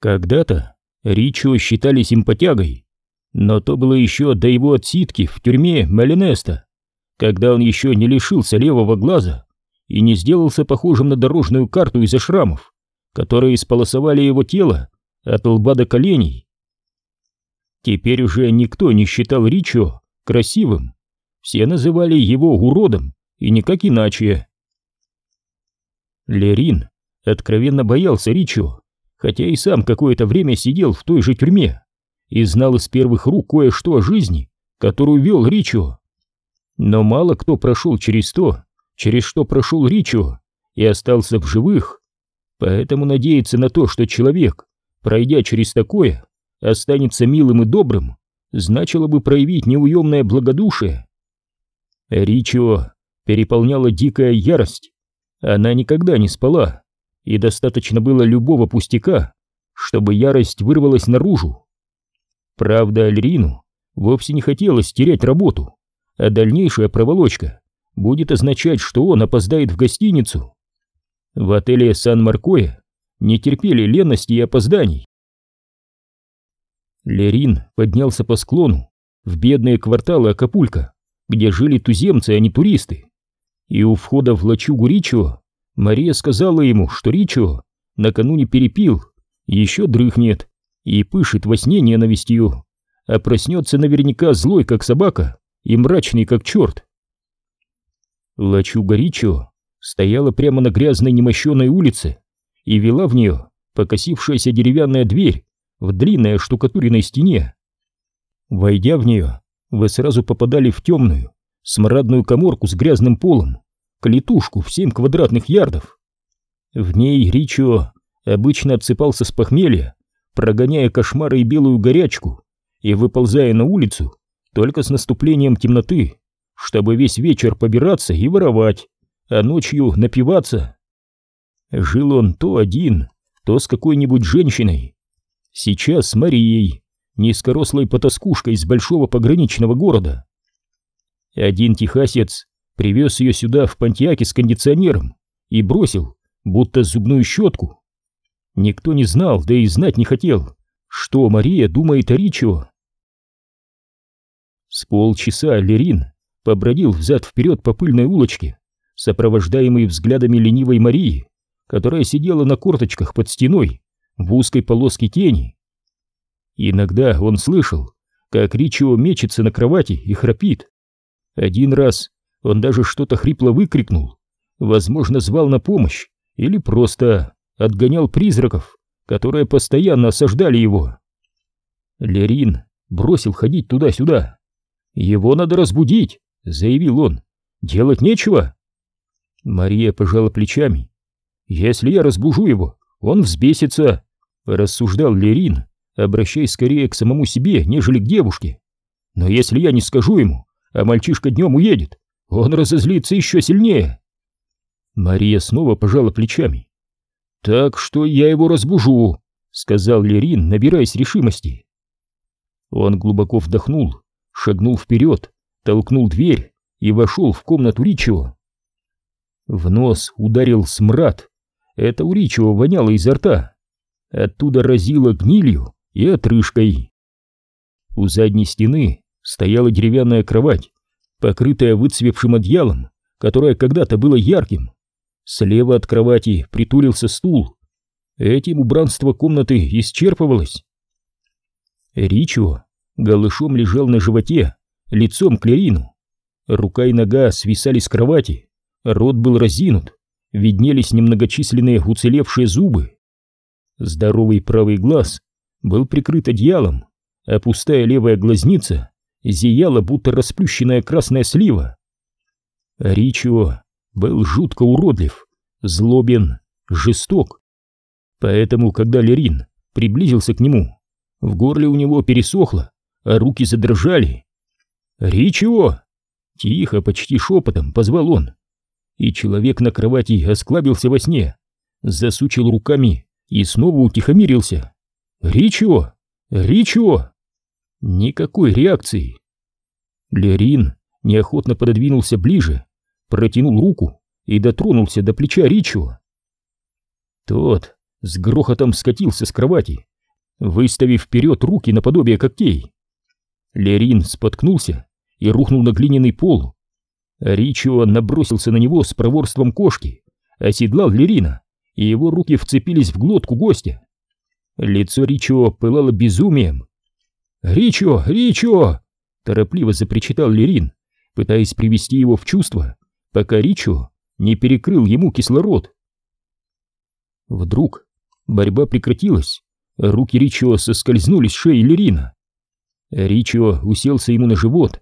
Когда-то Ричо считали симпатягой, но то было еще до его отсидки в тюрьме Малинеста, когда он еще не лишился левого глаза и не сделался похожим на дорожную карту из-за шрамов, которые исполосовали его тело от лба до коленей. Теперь уже никто не считал Ричо красивым, все называли его уродом и никак иначе. Лерин откровенно боялся Ричо, хотя и сам какое-то время сидел в той же тюрьме и знал из первых рук кое-что о жизни, которую вел Ричо. Но мало кто прошел через то, через что прошел Ричо, и остался в живых, поэтому надеяться на то, что человек, пройдя через такое, останется милым и добрым, значило бы проявить неуемное благодушие. Ричо переполняла дикая ярость. Она никогда не спала, и достаточно было любого пустяка, чтобы ярость вырвалась наружу. Правда, Альрину вовсе не хотелось терять работу, а дальнейшая проволочка будет означать, что он опоздает в гостиницу. В отеле Сан-Маркоя не терпели лености и опозданий. Лерин поднялся по склону в бедные кварталы Акапулько, где жили туземцы, а не туристы. И у входа в лачугу Ричо Мария сказала ему, что Ричо накануне перепил, еще дрыхнет и пышет во сне ненавистью, а проснется наверняка злой, как собака, и мрачный, как черт. Лачуга Ричо стояла прямо на грязной немощенной улице и вела в нее покосившаяся деревянная дверь в длинной штукатуренной стене. Войдя в нее, вы сразу попадали в темную, смрадную коморку с грязным полом, клетушку в семь квадратных ярдов. В ней Ричо обычно отсыпался с похмелья, прогоняя кошмары и белую горячку, и выползая на улицу только с наступлением темноты, чтобы весь вечер побираться и воровать, а ночью напиваться. Жил он то один, то с какой-нибудь женщиной, Сейчас с Марией, низкорослой потаскушкой из большого пограничного города. Один техасец привез ее сюда в Пантиаке с кондиционером и бросил, будто зубную щетку. Никто не знал, да и знать не хотел, что Мария думает о Ричо. С полчаса Лерин побродил взад-вперед по пыльной улочке, сопровождаемый взглядами ленивой Марии, которая сидела на корточках под стеной в узкой полоске тени. Иногда он слышал, как Ричио мечется на кровати и храпит. Один раз он даже что-то хрипло выкрикнул, возможно, звал на помощь или просто отгонял призраков, которые постоянно осаждали его. Лерин бросил ходить туда-сюда. «Его надо разбудить», — заявил он. «Делать нечего». Мария пожала плечами. «Если я разбужу его, он взбесится рассуждал Лерин, обращаясь скорее к самому себе, нежели к девушке. Но если я не скажу ему, а мальчишка днем уедет, он разозлится еще сильнее. Мария снова пожала плечами. «Так что я его разбужу», — сказал Лерин, набираясь решимости. Он глубоко вдохнул, шагнул вперед, толкнул дверь и вошел в комнату Ричио. В нос ударил смрад. Это у Ричио воняло изо рта. Оттуда разило гнилью и отрыжкой. У задней стены стояла деревянная кровать, покрытая выцвевшим одеялом, которое когда-то было ярким. Слева от кровати притулился стул. Этим убранство комнаты исчерпывалось. Ричо голышом лежал на животе, лицом к Лерину. Рука и нога свисали с кровати, рот был разинут, виднелись немногочисленные уцелевшие зубы. Здоровый правый глаз был прикрыт одеялом, а пустая левая глазница зияла, будто расплющенная красная слива. Ричио был жутко уродлив, злобен, жесток. Поэтому, когда Лерин приблизился к нему, в горле у него пересохло, а руки задрожали. «Ричио!» — тихо, почти шепотом позвал он. И человек на кровати осклабился во сне, засучил руками и снова утихомирился. «Ричо! Ричо!» Никакой реакции. Лерин неохотно пододвинулся ближе, протянул руку и дотронулся до плеча Ричо. Тот с грохотом скатился с кровати выставив вперед руки наподобие когтей. Лерин споткнулся и рухнул на глиняный пол. Ричо набросился на него с проворством кошки, оседлал Лерина, и его руки вцепились в глотку гостя. Лицо Ричо пылало безумием. «Ричо! Ричо!» — торопливо запричитал Лерин, пытаясь привести его в чувство, пока Ричо не перекрыл ему кислород. Вдруг борьба прекратилась, руки Ричо соскользнули с шеи Лерина. Ричо уселся ему на живот.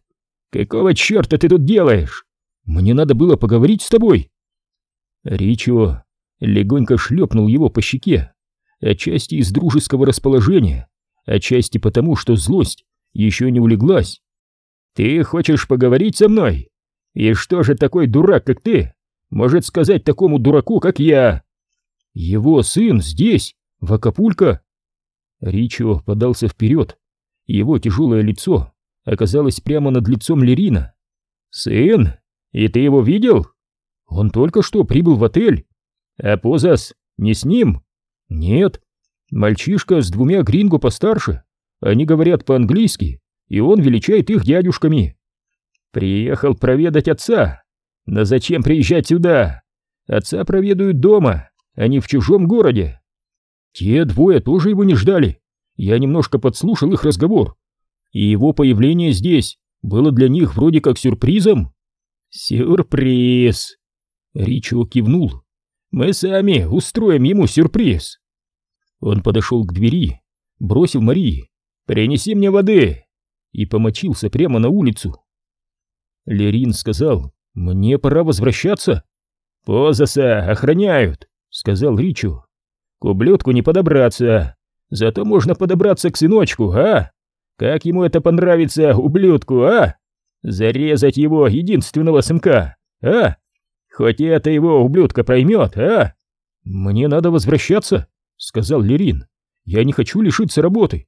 «Какого черта ты тут делаешь? Мне надо было поговорить с тобой!» Ричо легонько шлепнул его по щеке, отчасти из дружеского расположения, отчасти потому, что злость еще не улеглась. «Ты хочешь поговорить со мной? И что же такой дурак, как ты, может сказать такому дураку, как я?» «Его сын здесь, в Акапулько!» Ричо подался вперед, его тяжелое лицо оказалось прямо над лицом Лерина. «Сын? И ты его видел? Он только что прибыл в отель. А Позас не с ним? Нет. Мальчишка с двумя гринго постарше. Они говорят по-английски, и он величает их дядюшками. Приехал проведать отца. Но зачем приезжать сюда? Отца проведают дома, а не в чужом городе. Те двое тоже его не ждали. Я немножко подслушал их разговор. И его появление здесь было для них вроде как сюрпризом. Сюрприз. Ричо кивнул. Мы сами устроим ему сюрприз. Он подошел к двери, бросил Марии. «Принеси мне воды!» и помочился прямо на улицу. Лерин сказал, «Мне пора возвращаться». «Позаса охраняют», — сказал Ричу. «К ублюдку не подобраться, зато можно подобраться к сыночку, а? Как ему это понравится, ублюдку, а? Зарезать его единственного сынка, а? Хоть это его ублюдка проймет, а?» «Мне надо возвращаться», — сказал Лерин. «Я не хочу лишиться работы».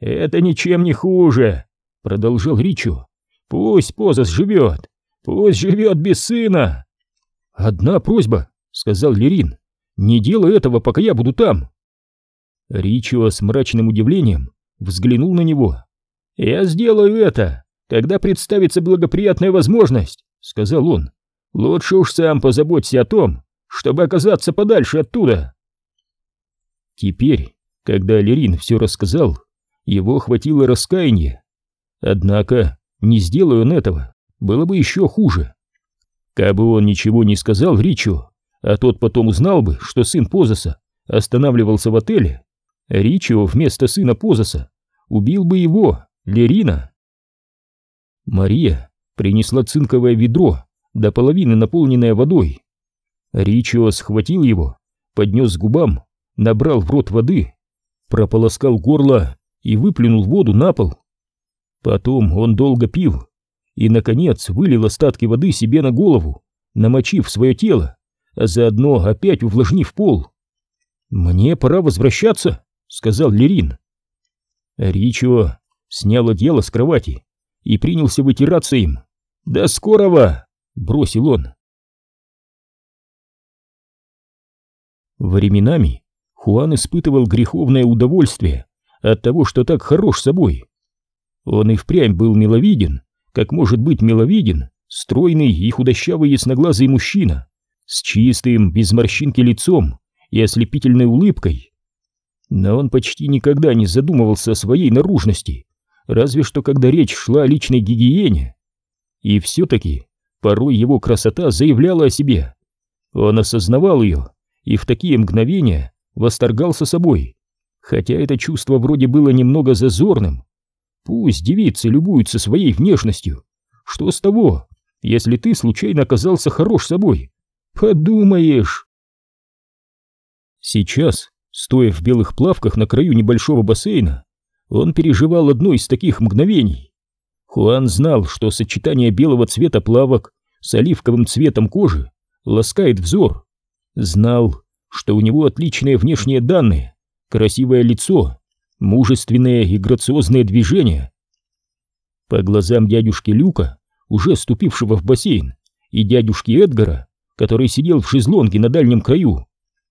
«Это ничем не хуже», — продолжал Ричу. «Пусть Позас живет, пусть живет без сына». «Одна просьба», — сказал Лерин. «Не делай этого, пока я буду там». Ричо с мрачным удивлением взглянул на него. «Я сделаю это, когда представится благоприятная возможность», — сказал он. «Лучше уж сам позаботься о том, чтобы оказаться подальше оттуда». Теперь, когда Лерин все рассказал, его охватило раскаяние. Однако, не сделая он этого, было бы еще хуже. Кабы он ничего не сказал Ричу, а тот потом узнал бы, что сын Позаса останавливался в отеле, Ричио вместо сына Позаса убил бы его, Лерина. Мария принесла цинковое ведро, до половины наполненное водой. Ричио схватил его, поднес к губам, набрал в рот воды, прополоскал горло и выплюнул воду на пол. Потом он долго пил и, наконец, вылил остатки воды себе на голову, намочив свое тело, а заодно опять увлажнив пол. «Мне пора возвращаться», — сказал Лерин. Ричо снял одеяло с кровати и принялся вытираться им. «До скорого!» — бросил он. Временами Хуан испытывал греховное удовольствие от того, что так хорош собой. Он и впрямь был миловиден, как может быть миловиден стройный и худощавый ясноглазый мужчина с чистым, без морщинки лицом и ослепительной улыбкой. Но он почти никогда не задумывался о своей наружности, разве что когда речь шла о личной гигиене. И все-таки порой его красота заявляла о себе. Он осознавал ее и в такие мгновения восторгался собой, хотя это чувство вроде было немного зазорным. Пусть девицы любуются своей внешностью. Что с того, если ты случайно оказался хорош собой? Подумаешь. Сейчас, стоя в белых плавках на краю небольшого бассейна, он переживал одно из таких мгновений. Хуан знал, что сочетание белого цвета плавок с оливковым цветом кожи ласкает взор. Знал, что у него отличные внешние данные, красивое лицо, мужественные и грациозные движения. По глазам дядюшки Люка, уже ступившего в бассейн, и дядюшки Эдгара, который сидел в шезлонге на дальнем краю,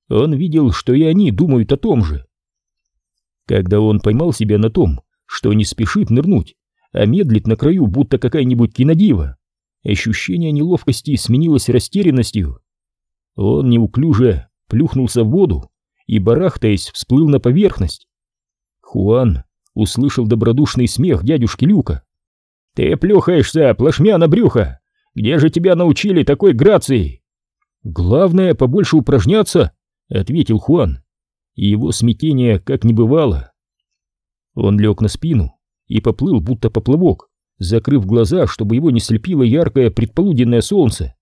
он видел, что и они думают о том же. Когда он поймал себя на том, что не спешит нырнуть, а медлит на краю, будто какая-нибудь кинодива, ощущение неловкости сменилось растерянностью. Он неуклюже плюхнулся в воду и, барахтаясь, всплыл на поверхность. Хуан услышал добродушный смех дядюшки Люка. «Ты плюхаешься, плашмя на брюхо! Где же тебя научили такой грации?» «Главное, побольше упражняться», — ответил Хуан. И его смятение как не бывало. Он лег на спину и поплыл, будто поплавок, закрыв глаза, чтобы его не слепило яркое предполуденное солнце.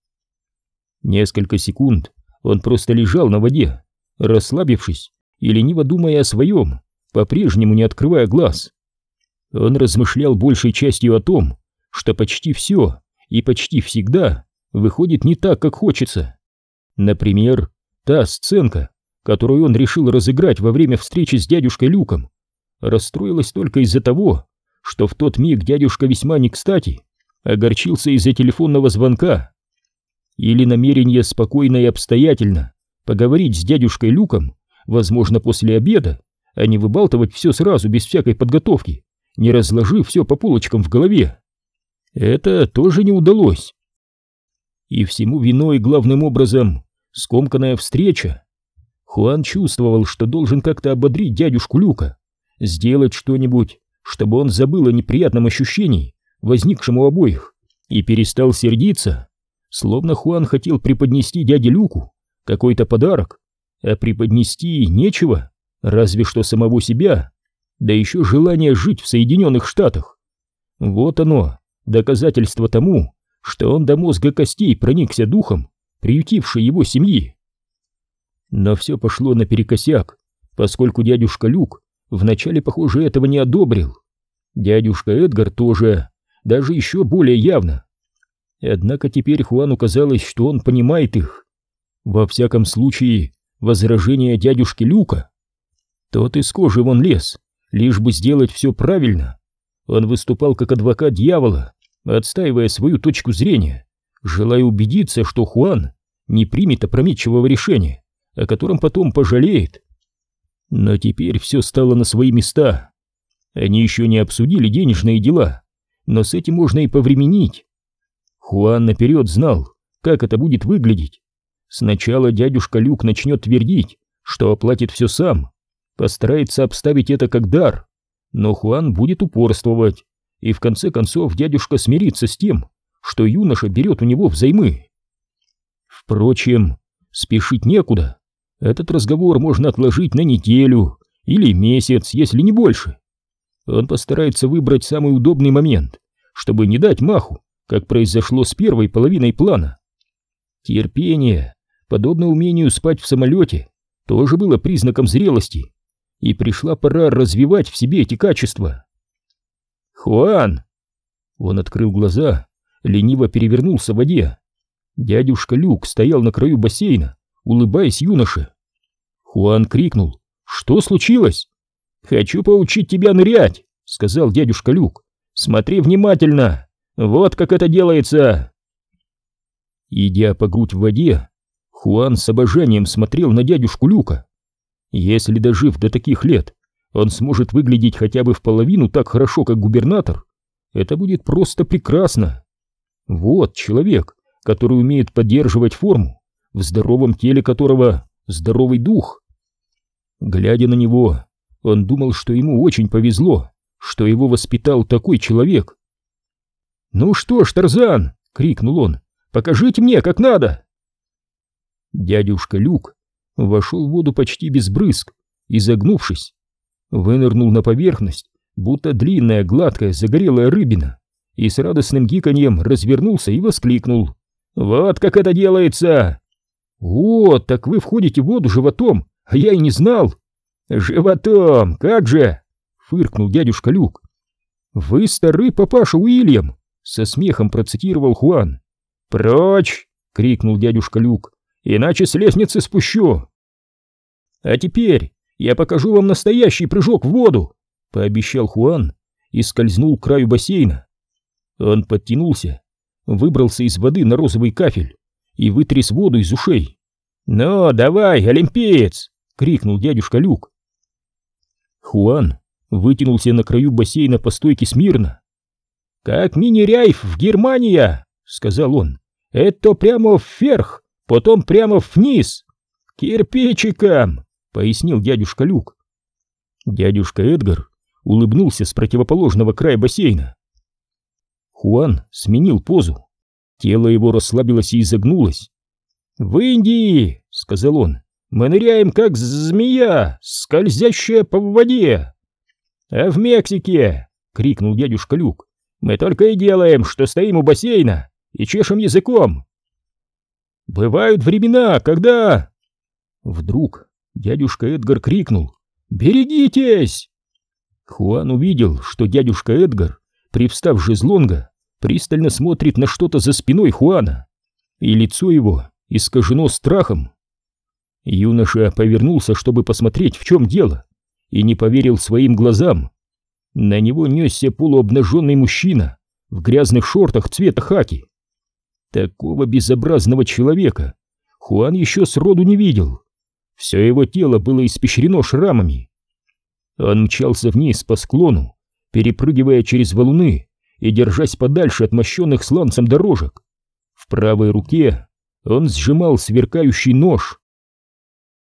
Несколько секунд он просто лежал на воде, расслабившись и лениво думая о своем, по-прежнему не открывая глаз. Он размышлял большей частью о том, что почти все и почти всегда выходит не так, как хочется. Например, та сценка, которую он решил разыграть во время встречи с дядюшкой Люком, расстроилась только из-за того, что в тот миг дядюшка весьма не кстати огорчился из-за телефонного звонка. Или намерение спокойно и обстоятельно поговорить с дядюшкой Люком, возможно, после обеда, а не выбалтывать все сразу без всякой подготовки, не разложив все по полочкам в голове. Это тоже не удалось. И всему виной главным образом скомканная встреча. Хуан чувствовал, что должен как-то ободрить дядюшку Люка, сделать что-нибудь, чтобы он забыл о неприятном ощущении, возникшем у обоих, и перестал сердиться, словно Хуан хотел преподнести дяде Люку какой-то подарок, а преподнести нечего, разве что самого себя, да еще желание жить в Соединенных Штатах. Вот оно, доказательство тому, что он до мозга костей проникся духом, приютившей его семьи. Но все пошло наперекосяк, поскольку дядюшка Люк вначале, похоже, этого не одобрил. Дядюшка Эдгар тоже, даже еще более явно. Однако теперь Хуану казалось, что он понимает их. Во всяком случае, возражение дядюшки Люка. Тот из кожи вон лез, лишь бы сделать все правильно. Он выступал как адвокат дьявола, отстаивая свою точку зрения, желая убедиться, что Хуан не примет опрометчивого решения, о котором потом пожалеет. Но теперь все стало на свои места. Они еще не обсудили денежные дела, но с этим можно и повременить. Хуан наперед знал, как это будет выглядеть. Сначала дядюшка Люк начнет твердить, что оплатит все сам, постарается обставить это как дар, но Хуан будет упорствовать, и в конце концов дядюшка смирится с тем, что юноша берет у него взаймы. Впрочем, спешить некуда. Этот разговор можно отложить на неделю или месяц, если не больше. Он постарается выбрать самый удобный момент, чтобы не дать маху, как произошло с первой половиной плана. Терпение, подобно умению спать в самолете, тоже было признаком зрелости, и пришла пора развивать в себе эти качества. «Хуан!» Он открыл глаза, лениво перевернулся в воде. Дядюшка Люк стоял на краю бассейна, улыбаясь юноше. Хуан крикнул. «Что случилось?» «Хочу поучить тебя нырять», — сказал дядюшка Люк. «Смотри внимательно. Вот как это делается». Идя по грудь в воде, Хуан с обожанием смотрел на дядюшку Люка. Если дожив до таких лет, он сможет выглядеть хотя бы в половину так хорошо, как губернатор, это будет просто прекрасно. Вот человек, который умеет поддерживать форму, в здоровом теле которого здоровый дух. Глядя на него, он думал, что ему очень повезло, что его воспитал такой человек. «Ну что ж, Тарзан!» — крикнул он. «Покажите мне, как надо!» Дядюшка Люк вошел в воду почти без брызг, изогнувшись, вынырнул на поверхность, будто длинная, гладкая, загорелая рыбина, и с радостным гиканьем развернулся и воскликнул. «Вот как это делается!» «О, так вы входите в воду животом, а я и не знал!» «Животом, как же!» — фыркнул дядюшка Люк. «Вы старый папаша Уильям!» — со смехом процитировал Хуан. «Прочь!» — крикнул дядюшка Люк. «Иначе с лестницы спущу!» «А теперь я покажу вам настоящий прыжок в воду!» — пообещал Хуан и скользнул к краю бассейна. Он подтянулся, выбрался из воды на розовый кафель и вытряс воду из ушей. «Ну, давай, олимпиец!» — крикнул дядюшка Люк. Хуан вытянулся на краю бассейна по стойке смирно. «Как мини-ряйф в Германия!» — сказал он. «Это прямо вверх, потом прямо вниз!» «Кирпичиком!» — пояснил дядюшка Люк. Дядюшка Эдгар улыбнулся с противоположного края бассейна. Хуан сменил позу. Тело его расслабилось и изогнулось. «В Индии!» — сказал он. «Мы ныряем, как змея, скользящая по воде!» «А в Мексике!» — крикнул дядюшка Люк. «Мы только и делаем, что стоим у бассейна и чешем языком!» «Бывают времена, когда...» Вдруг дядюшка Эдгар крикнул «Берегитесь!» Хуан увидел, что дядюшка Эдгар, привстав жезлонга, пристально смотрит на что-то за спиной Хуана, и лицо его искажено страхом. Юноша повернулся, чтобы посмотреть, в чем дело, и не поверил своим глазам. На него несся полуобнаженный мужчина в грязных шортах цвета хаки. Такого безобразного человека Хуан еще сроду не видел. Все его тело было испещрено шрамами. Он мчался вниз по склону, перепрыгивая через валуны и держась подальше от мощенных сланцем дорожек. В правой руке он сжимал сверкающий нож.